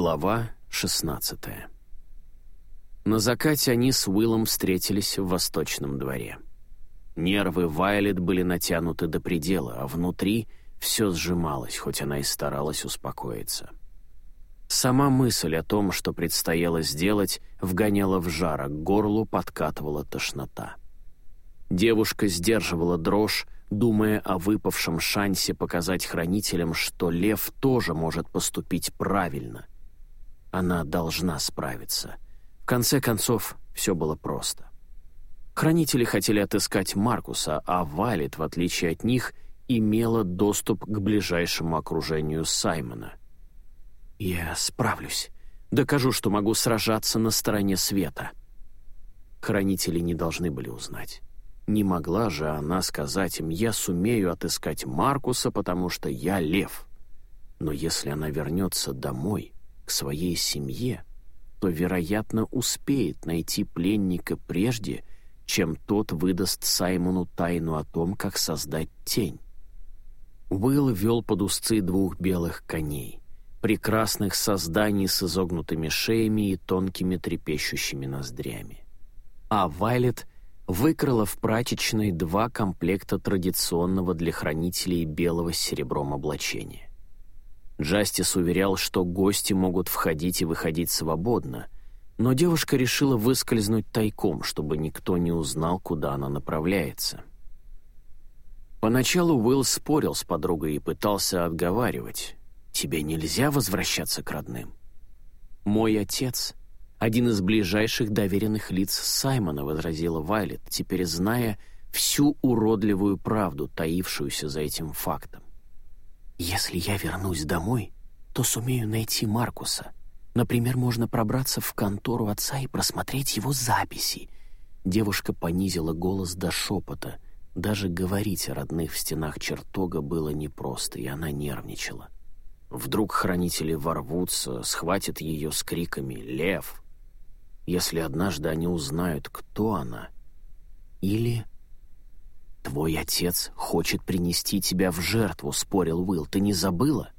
Глава 16 На закате они с Уиллом встретились в восточном дворе. Нервы Вайлет были натянуты до предела, а внутри все сжималось, хоть она и старалась успокоиться. Сама мысль о том, что предстояло сделать, вгоняла в жар, а к горлу подкатывала тошнота. Девушка сдерживала дрожь, думая о выпавшем шансе показать хранителям, что лев тоже может поступить правильно. Она должна справиться. В конце концов, все было просто. Хранители хотели отыскать Маркуса, а Валет, в отличие от них, имела доступ к ближайшему окружению Саймона. «Я справлюсь. Докажу, что могу сражаться на стороне света». Хранители не должны были узнать. Не могла же она сказать им, я сумею отыскать Маркуса, потому что я лев. Но если она вернется домой, к своей семье, то, вероятно, успеет найти пленника прежде, чем тот выдаст Саймону тайну о том, как создать тень. Уилл вел под узцы двух белых коней, прекрасных созданий с изогнутыми шеями и тонкими трепещущими ноздрями. А Вайлет — выкрала в прачечной два комплекта традиционного для хранителей белого с серебром облачения. Джастис уверял, что гости могут входить и выходить свободно, но девушка решила выскользнуть тайком, чтобы никто не узнал, куда она направляется. Поначалу Уилл спорил с подругой и пытался отговаривать. «Тебе нельзя возвращаться к родным». «Мой отец один из ближайших доверенных лиц Саймона, возразила Вайлет, теперь зная всю уродливую правду, таившуюся за этим фактом. «Если я вернусь домой, то сумею найти Маркуса. Например, можно пробраться в контору отца и просмотреть его записи». Девушка понизила голос до шепота. Даже говорить о родных в стенах чертога было непросто, и она нервничала. Вдруг хранители ворвутся, схватят ее с криками «Лев! если однажды они узнают, кто она. Или... «Твой отец хочет принести тебя в жертву», — спорил Уилл. «Ты не забыла?»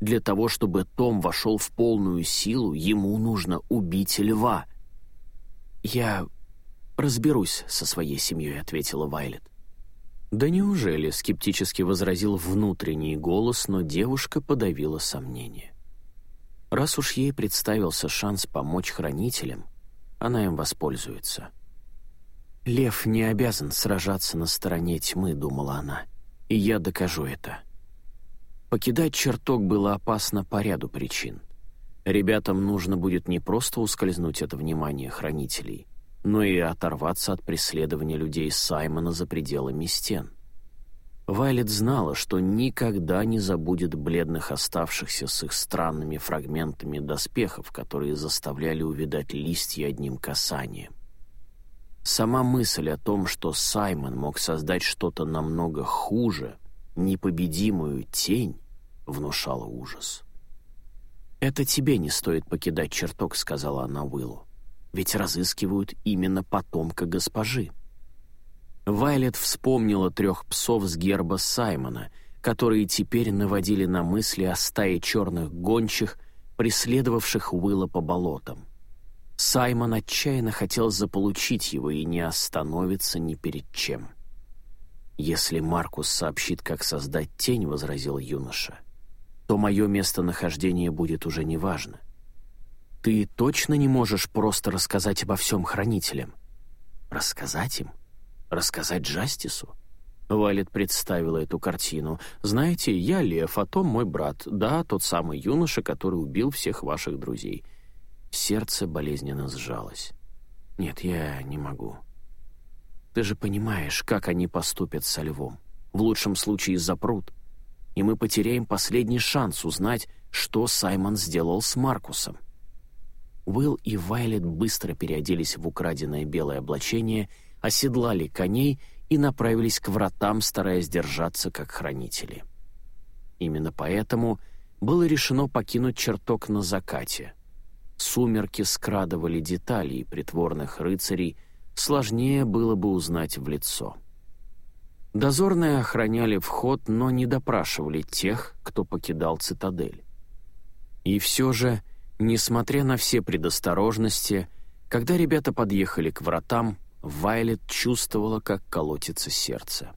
«Для того, чтобы Том вошел в полную силу, ему нужно убить льва». «Я разберусь со своей семьей», — ответила Вайлет. «Да неужели?» — скептически возразил внутренний голос, но девушка подавила сомнение. Раз уж ей представился шанс помочь хранителям, она им воспользуется. «Лев не обязан сражаться на стороне тьмы», — думала она, — «и я докажу это». Покидать чертог было опасно по ряду причин. Ребятам нужно будет не просто ускользнуть от внимания хранителей, но и оторваться от преследования людей Саймона за пределами стен. Вайлет знала, что никогда не забудет бледных оставшихся с их странными фрагментами доспехов, которые заставляли увидать листья одним касанием. Сама мысль о том, что Саймон мог создать что-то намного хуже, непобедимую тень, внушала ужас. «Это тебе не стоит покидать чертог», — сказала она Уиллу. «Ведь разыскивают именно потомка госпожи». Вайлет вспомнила трех псов с герба Саймона, которые теперь наводили на мысли о стае черных гончих, преследовавших Уилла по болотам. Саймон отчаянно хотел заполучить его и не остановится ни перед чем. «Если Маркус сообщит, как создать тень», — возразил юноша, «то мое местонахождение будет уже неважно. Ты точно не можешь просто рассказать обо всем хранителям?» «Рассказать им?» Рассказать Джастису? Валет представила эту картину. «Знаете, я Лев, а Том мой брат. Да, тот самый юноша, который убил всех ваших друзей». Сердце болезненно сжалось. «Нет, я не могу. Ты же понимаешь, как они поступят со Львом. В лучшем случае запрут. И мы потеряем последний шанс узнать, что Саймон сделал с Маркусом». Уилл и Вайлет быстро переоделись в украденное белое облачение — оседлали коней и направились к вратам, стараясь держаться как хранители. Именно поэтому было решено покинуть чертог на закате. Сумерки скрадывали детали, и притворных рыцарей сложнее было бы узнать в лицо. Дозорные охраняли вход, но не допрашивали тех, кто покидал цитадель. И все же, несмотря на все предосторожности, когда ребята подъехали к вратам, Вайлет чувствовала, как колотится сердце.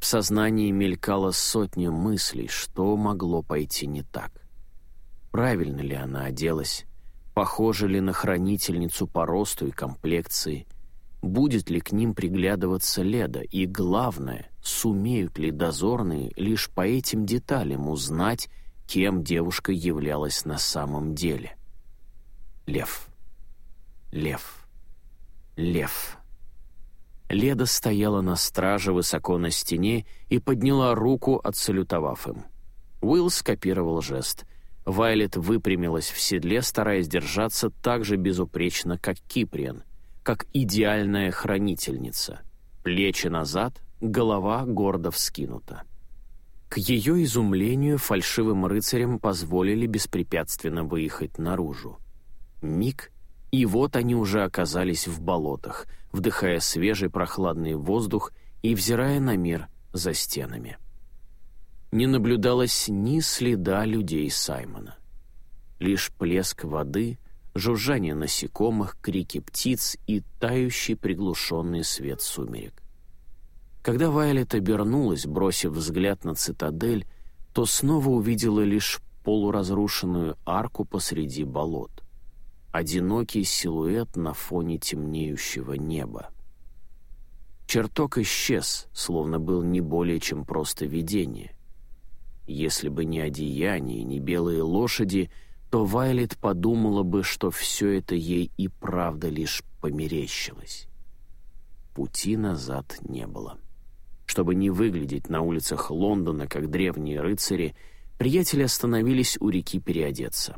В сознании мелькало сотня мыслей, что могло пойти не так. Правильно ли она оделась? Похожа ли на хранительницу по росту и комплекции? Будет ли к ним приглядываться Леда? И главное, сумеют ли дозорные лишь по этим деталям узнать, кем девушка являлась на самом деле? Лев. Лев. Лев. Леда стояла на страже высоко на стене и подняла руку, отсалютовав им. Уилл скопировал жест. Вайлет выпрямилась в седле, стараясь держаться так же безупречно, как Киприан, как идеальная хранительница. Плечи назад, голова гордо вскинута. К ее изумлению фальшивым рыцарям позволили беспрепятственно выехать наружу. Миг, и вот они уже оказались в болотах, вдыхая свежий прохладный воздух и взирая на мир за стенами не наблюдалось ни следа людей Саймона. Лишь плеск воды, жужжание насекомых, крики птиц и тающий приглушенный свет сумерек. Когда Вайлет обернулась, бросив взгляд на цитадель, то снова увидела лишь полуразрушенную арку посреди болот. Одинокий силуэт на фоне темнеющего неба. Чертог исчез, словно был не более чем просто видение. Если бы не одеяние, не белые лошади, то Вайлет подумала бы, что все это ей и правда лишь померещилось. Пути назад не было. Чтобы не выглядеть на улицах Лондона, как древние рыцари, приятели остановились у реки переодеться.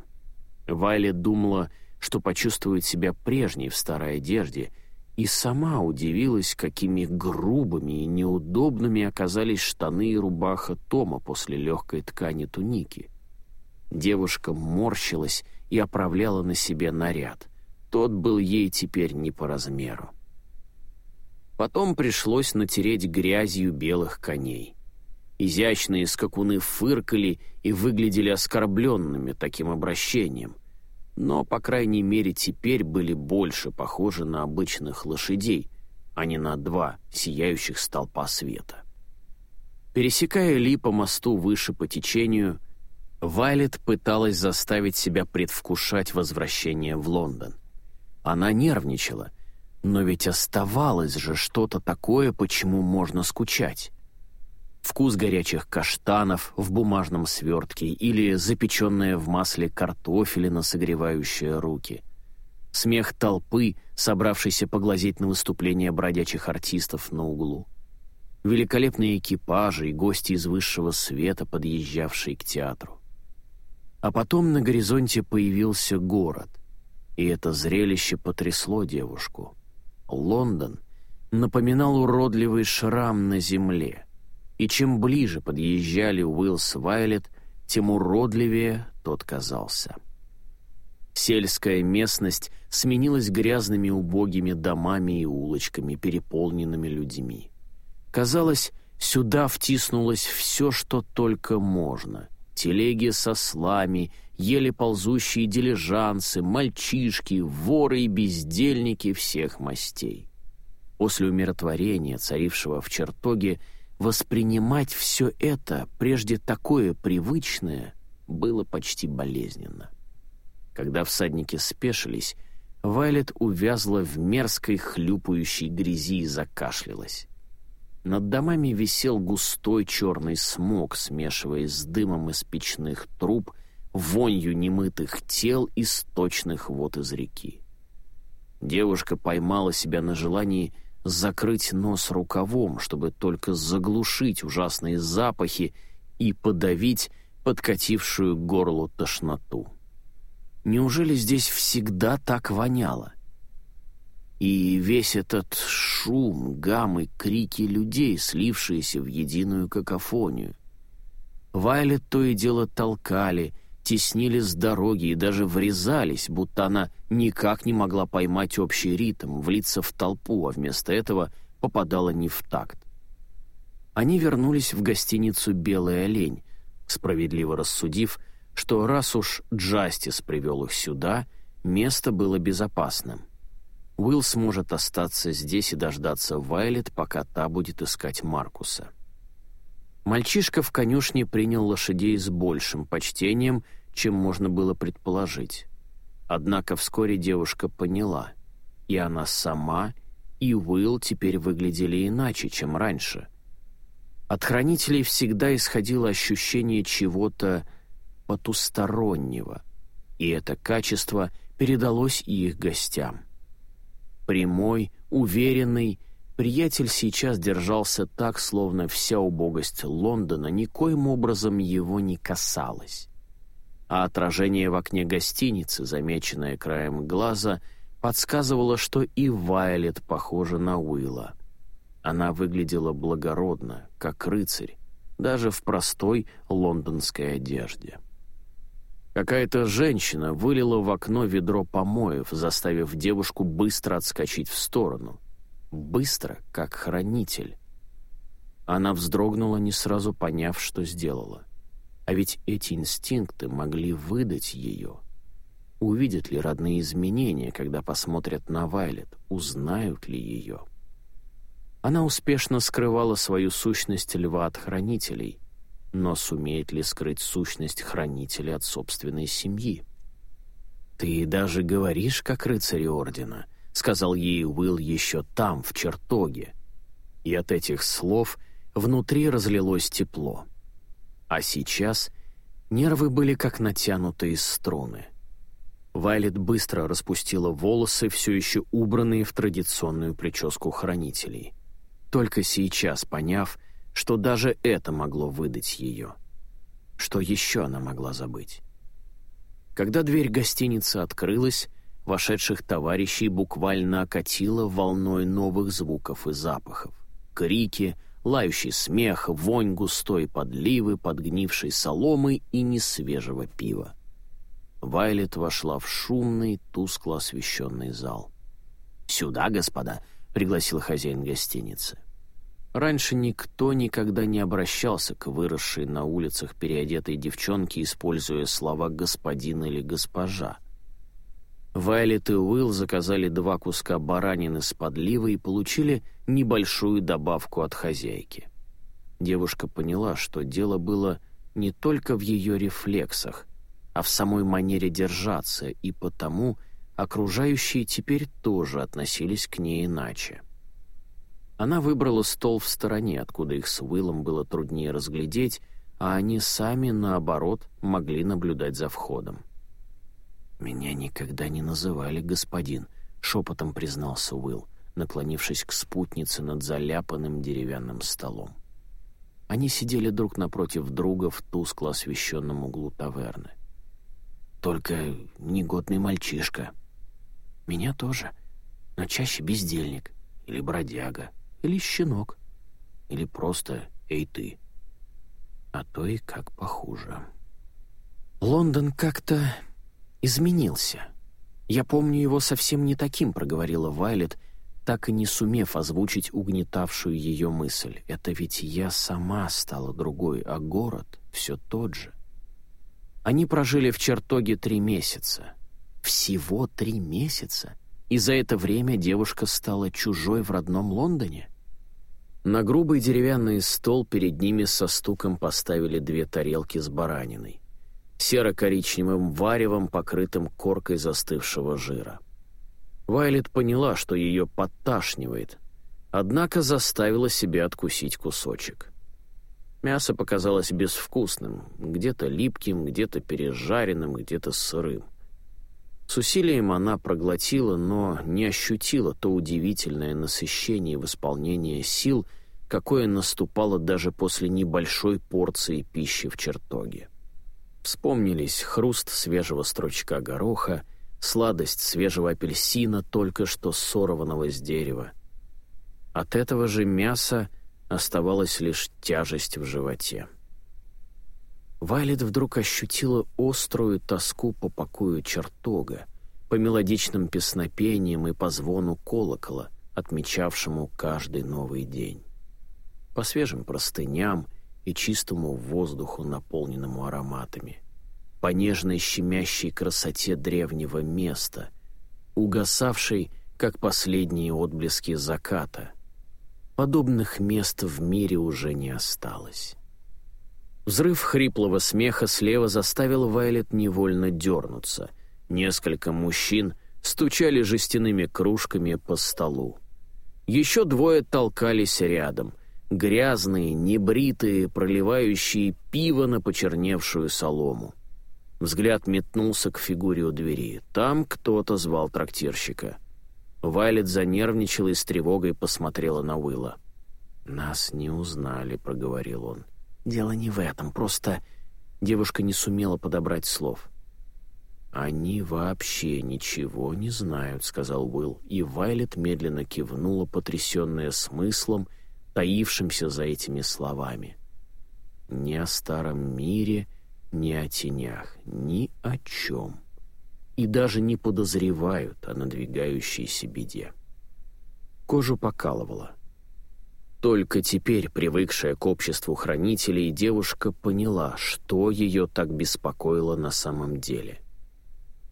Вайлет думала, что почувствует себя прежней в старой одежде — и сама удивилась, какими грубыми и неудобными оказались штаны и рубаха Тома после легкой ткани туники. Девушка морщилась и оправляла на себе наряд. Тот был ей теперь не по размеру. Потом пришлось натереть грязью белых коней. Изящные скакуны фыркали и выглядели оскорбленными таким обращением — но, по крайней мере, теперь были больше похожи на обычных лошадей, а не на два сияющих столпа света. Пересекая Ли по мосту выше по течению, Вайлет пыталась заставить себя предвкушать возвращение в Лондон. Она нервничала, но ведь оставалось же что-то такое, почему можно скучать вкус горячих каштанов в бумажном свертке или запеченная в масле картофелина, согревающая руки. Смех толпы, собравшейся поглазеть на выступления бродячих артистов на углу. Великолепные экипажи и гости из высшего света, подъезжавшие к театру. А потом на горизонте появился город, и это зрелище потрясло девушку. Лондон напоминал уродливый шрам на земле — и чем ближе подъезжали Уиллс Вайлет, тем уродливее тот казался. Сельская местность сменилась грязными убогими домами и улочками, переполненными людьми. Казалось, сюда втиснулось все, что только можно. Телеги со слами, еле ползущие дилижансы, мальчишки, воры и бездельники всех мастей. После умиротворения, царившего в чертоге, Воспринимать все это, прежде такое привычное, было почти болезненно. Когда всадники спешились, Вайлет увязла в мерзкой хлюпающей грязи и закашлялась. Над домами висел густой черный смог, смешиваясь с дымом из печных труб, вонью немытых тел и сточных вод из реки. Девушка поймала себя на желании закрыть нос рукавом, чтобы только заглушить ужасные запахи и подавить подкатившую к горлу тошноту. Неужели здесь всегда так воняло? И весь этот шум, гам крики людей, слившиеся в единую какофонию. Вайлет то и дело толкали — теснили с дороги и даже врезались, будто она никак не могла поймать общий ритм, влиться в толпу, а вместо этого попадала не в такт. Они вернулись в гостиницу «Белый олень», справедливо рассудив, что раз уж Джастис привел их сюда, место было безопасным. Уилл сможет остаться здесь и дождаться Вайлет, пока та будет искать Маркуса. Мальчишка в конюшне принял лошадей с большим почтением, чем можно было предположить. Однако вскоре девушка поняла, и она сама, и Уилл теперь выглядели иначе, чем раньше. От хранителей всегда исходило ощущение чего-то потустороннего, и это качество передалось и их гостям. Прямой, уверенный, Приятель сейчас держался так, словно вся убогость Лондона никоим образом его не касалась. А отражение в окне гостиницы, замеченное краем глаза, подсказывало, что и Вайлет похожа на Уилла. Она выглядела благородно, как рыцарь, даже в простой лондонской одежде. Какая-то женщина вылила в окно ведро помоев, заставив девушку быстро отскочить в сторону — быстро, как хранитель. Она вздрогнула, не сразу поняв, что сделала. А ведь эти инстинкты могли выдать ее. Увидят ли родные изменения, когда посмотрят на Вайлет, узнают ли ее? Она успешно скрывала свою сущность льва от хранителей, но сумеет ли скрыть сущность хранителя от собственной семьи? «Ты даже говоришь, как рыцарь Ордена», — сказал ей Уилл еще там, в чертоге. И от этих слов внутри разлилось тепло. А сейчас нервы были как натянутые струны. Вайлет быстро распустила волосы, все еще убранные в традиционную прическу хранителей. Только сейчас поняв, что даже это могло выдать ее. Что еще она могла забыть? Когда дверь гостиницы открылась, Вошедших товарищей буквально окатило волной новых звуков и запахов. Крики, лающий смех, вонь густой подливы, подгнившей соломы и несвежего пива. Вайлет вошла в шумный, тускло освещенный зал. «Сюда, господа!» — пригласил хозяин гостиницы. Раньше никто никогда не обращался к выросшей на улицах переодетой девчонке, используя слова «господин» или «госпожа». Вайлет и Уилл заказали два куска баранины с подливой и получили небольшую добавку от хозяйки. Девушка поняла, что дело было не только в ее рефлексах, а в самой манере держаться, и потому окружающие теперь тоже относились к ней иначе. Она выбрала стол в стороне, откуда их с Уиллом было труднее разглядеть, а они сами, наоборот, могли наблюдать за входом. «Меня никогда не называли господин», — шепотом признался Уилл, наклонившись к спутнице над заляпанным деревянным столом. Они сидели друг напротив друга в тускло освещенном углу таверны. «Только негодный мальчишка. Меня тоже, но чаще бездельник, или бродяга, или щенок, или просто «эй ты». А то и как похуже. Лондон как-то изменился. Я помню его совсем не таким», — проговорила Вайлет, так и не сумев озвучить угнетавшую ее мысль. «Это ведь я сама стала другой, а город все тот же». Они прожили в чертоге три месяца. Всего три месяца? И за это время девушка стала чужой в родном Лондоне? На грубый деревянный стол перед ними со стуком поставили две тарелки с бараниной серо-коричневым варевом, покрытым коркой застывшего жира. Вайлет поняла, что ее подташнивает, однако заставила себя откусить кусочек. Мясо показалось безвкусным, где-то липким, где-то пережаренным, где-то сырым. С усилием она проглотила, но не ощутила то удивительное насыщение в исполнении сил, какое наступало даже после небольшой порции пищи в чертоге. Вспомнились хруст свежего стручка гороха, сладость свежего апельсина, только что сорванного с дерева. От этого же мяса оставалась лишь тяжесть в животе. Вайлет вдруг ощутила острую тоску по покою чертога, по мелодичным песнопениям и по звону колокола, отмечавшему каждый новый день. По свежим простыням — и чистому воздуху, наполненному ароматами, по нежной щемящей красоте древнего места, угасавшей, как последние отблески заката. Подобных мест в мире уже не осталось. Взрыв хриплого смеха слева заставил Вайлет невольно дернуться. Несколько мужчин стучали жестяными кружками по столу. Еще двое толкались рядом, грязные, небритые, проливающие пиво на почерневшую солому. Взгляд метнулся к фигуре у двери. Там кто-то звал трактирщика. Вайлет занервничала и с тревогой посмотрела на Уилла. «Нас не узнали», — проговорил он. «Дело не в этом, просто...» Девушка не сумела подобрать слов. «Они вообще ничего не знают», — сказал Уилл, и Вайлет медленно кивнула, потрясенная смыслом, таившимся за этими словами. «Ни о старом мире, ни о тенях, ни о чем. И даже не подозревают о надвигающейся беде». Кожу покалывала. Только теперь, привыкшая к обществу хранителей, девушка поняла, что ее так беспокоило на самом деле.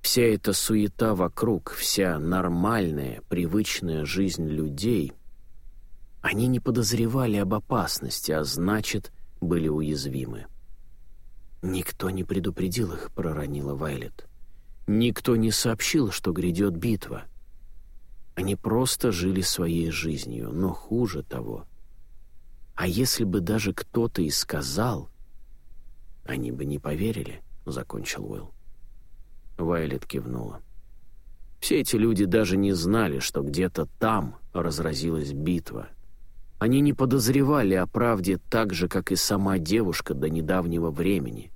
Вся эта суета вокруг, вся нормальная, привычная жизнь людей, они не подозревали об опасности, а значит, были уязвимы. «Никто не предупредил их», — проронила Вайлет. «Никто не сообщил, что грядет битва. Они просто жили своей жизнью, но хуже того — а если бы даже кто-то и сказал, они бы не поверили, — закончил Уилл. Вайлет кивнула. Все эти люди даже не знали, что где-то там разразилась битва. Они не подозревали о правде так же, как и сама девушка до недавнего времени.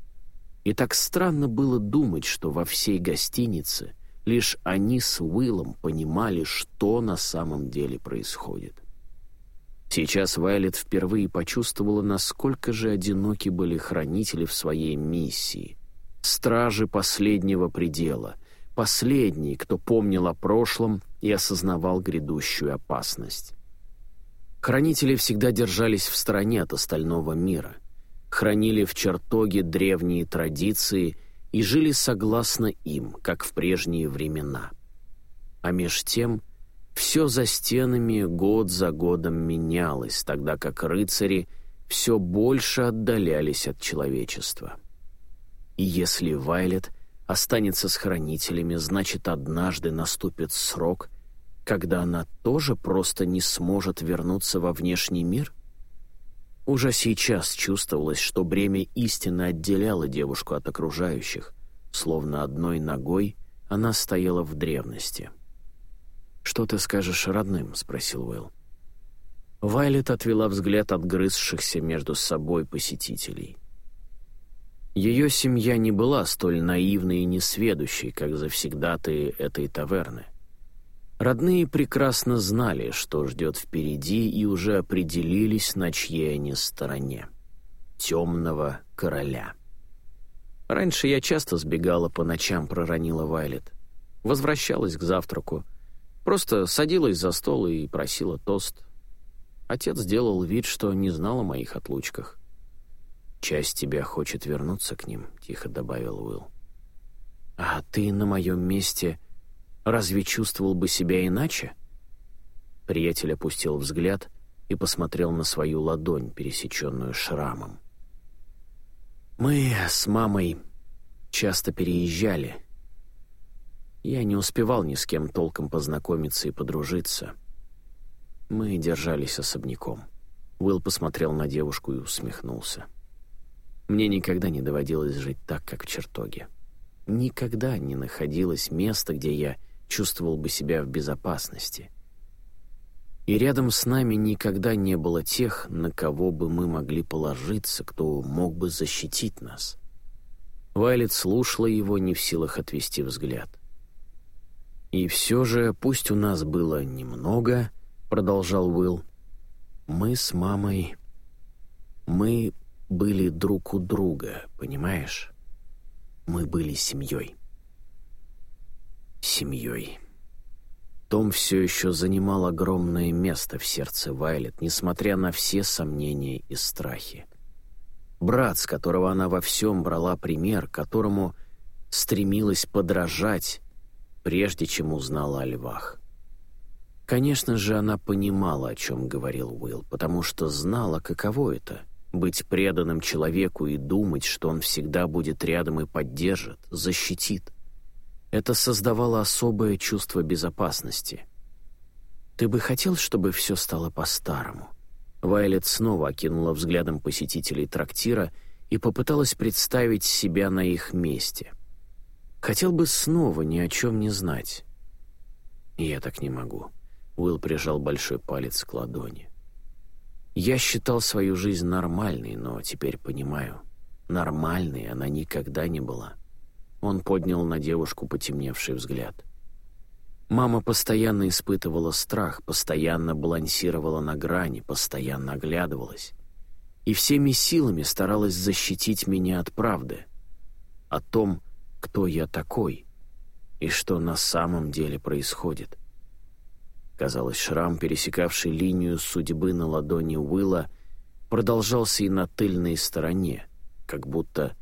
И так странно было думать, что во всей гостинице лишь они с Уиллом понимали, что на самом деле происходит. Сейчас Вайлет впервые почувствовала, насколько же одиноки были хранители в своей миссии. Стражи последнего предела, последние, кто помнил о прошлом и осознавал грядущую опасность. Хранители всегда держались в стороне от остального мира, хранили в чертоге древние традиции и жили согласно им, как в прежние времена. А меж тем все за стенами год за годом менялось, тогда как рыцари все больше отдалялись от человечества. И если Вайлет останется с хранителями, значит, однажды наступит срок, когда она тоже просто не сможет вернуться во внешний мир? Уже сейчас чувствовалось, что бремя истины отделяло девушку от окружающих, словно одной ногой она стояла в древности — «Что ты скажешь родным?» — спросил Уэлл. Вайлет отвела взгляд от грызшихся между собой посетителей. Ее семья не была столь наивной и несведущей, как завсегдатые этой таверны. Родные прекрасно знали, что ждет впереди, и уже определились, на чьей они стороне. Темного короля. Раньше я часто сбегала по ночам, проронила Вайлет. Возвращалась к завтраку, Просто садилась за стол и просила тост. Отец сделал вид, что не знал о моих отлучках. «Часть тебя хочет вернуться к ним», — тихо добавил Уилл. «А ты на моем месте разве чувствовал бы себя иначе?» Приятель опустил взгляд и посмотрел на свою ладонь, пересеченную шрамом. «Мы с мамой часто переезжали», я не успевал ни с кем толком познакомиться и подружиться. Мы держались особняком. Уилл посмотрел на девушку и усмехнулся. Мне никогда не доводилось жить так, как в чертоге. Никогда не находилось места, где я чувствовал бы себя в безопасности. И рядом с нами никогда не было тех, на кого бы мы могли положиться, кто мог бы защитить нас. Вайлет слушала его, не в силах отвести взгляд. «И все же, пусть у нас было немного», — продолжал Уилл, — «мы с мамой... Мы были друг у друга, понимаешь? Мы были семьей». Семьей. Том все еще занимал огромное место в сердце Вайлет, несмотря на все сомнения и страхи. Брат, с которого она во всем брала пример, которому стремилась подражать, прежде чем узнала о львах. Конечно же, она понимала, о чем говорил Уилл, потому что знала, каково это — быть преданным человеку и думать, что он всегда будет рядом и поддержит, защитит. Это создавало особое чувство безопасности. «Ты бы хотел, чтобы все стало по-старому?» Вайлет снова окинула взглядом посетителей трактира и попыталась представить себя на их месте. «Хотел бы снова ни о чем не знать». «Я так не могу». Уилл прижал большой палец к ладони. «Я считал свою жизнь нормальной, но теперь понимаю, нормальной она никогда не была». Он поднял на девушку потемневший взгляд. Мама постоянно испытывала страх, постоянно балансировала на грани, постоянно оглядывалась. И всеми силами старалась защитить меня от правды. О том, кто я такой и что на самом деле происходит. Казалось, шрам, пересекавший линию судьбы на ладони Уилла, продолжался и на тыльной стороне, как будто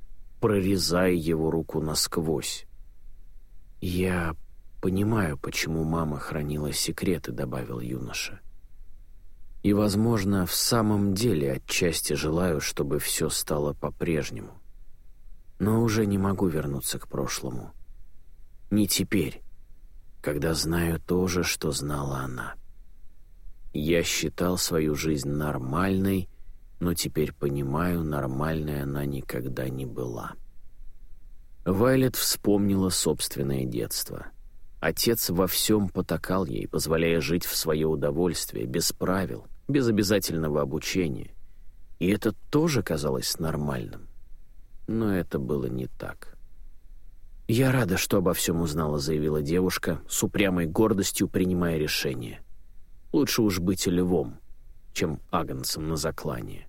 прорезая его руку насквозь. «Я понимаю, почему мама хранила секреты», — добавил юноша. «И, возможно, в самом деле отчасти желаю, чтобы все стало по-прежнему. Но уже не могу вернуться к прошлому. Не теперь, когда знаю то же, что знала она. Я считал свою жизнь нормальной, но теперь понимаю, нормальной она никогда не была. Вайлет вспомнила собственное детство. Отец во всем потакал ей, позволяя жить в свое удовольствие, без правил, без обязательного обучения. И это тоже казалось нормальным. Но это было не так. «Я рада, что обо всем узнала», — заявила девушка, с упрямой гордостью принимая решение. «Лучше уж быть львом, чем агнцем на заклание».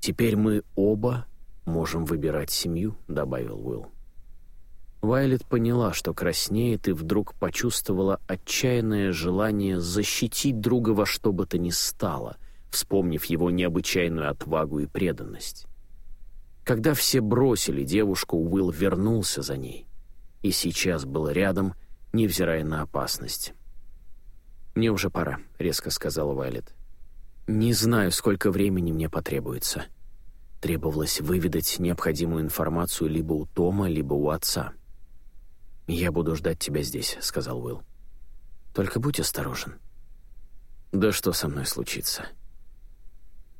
«Теперь мы оба можем выбирать семью», — добавил Уилл. Вайлет поняла, что краснеет, и вдруг почувствовала отчаянное желание защитить друга во что бы то ни стало, вспомнив его необычайную отвагу и преданность. Когда все бросили девушку, Уилл вернулся за ней. И сейчас был рядом, невзирая на опасность. «Мне уже пора», — резко сказала Вайлет. «Не знаю, сколько времени мне потребуется». Требовалось выведать необходимую информацию либо у Тома, либо у отца. «Я буду ждать тебя здесь», — сказал Уилл. «Только будь осторожен». «Да что со мной случится?»